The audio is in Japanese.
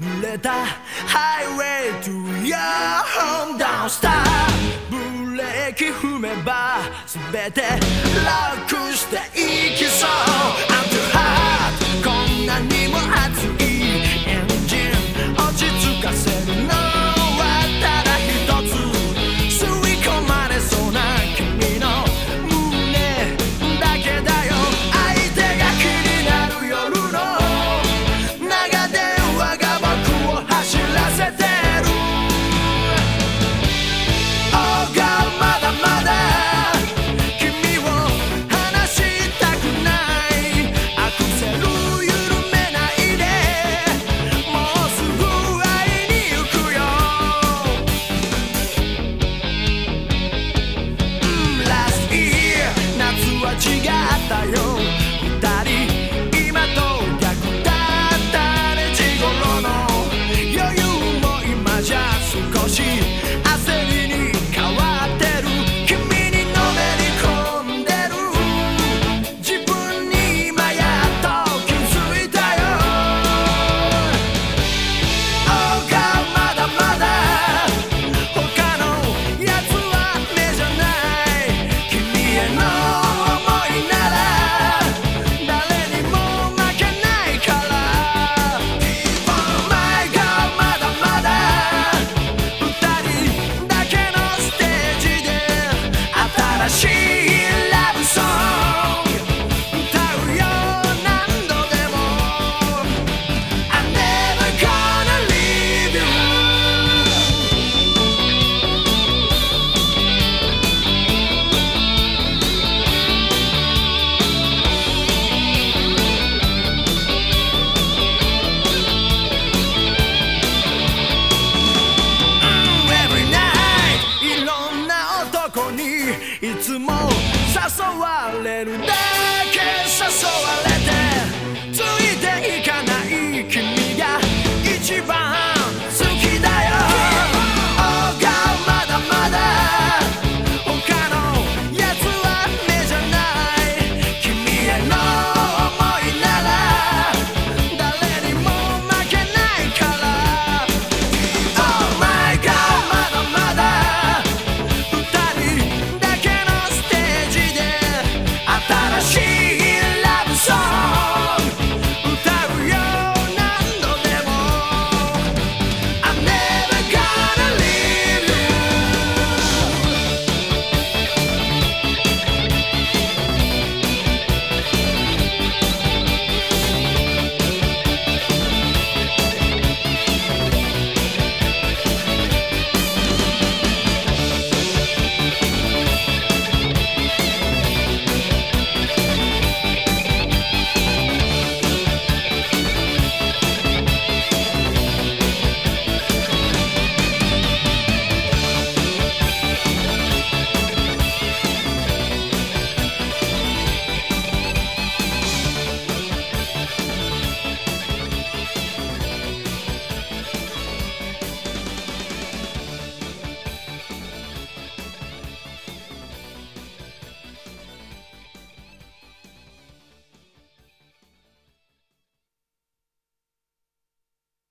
濡れたハイウェイ to your home down star. ブレーキ踏めば全て楽していきそう。and we die.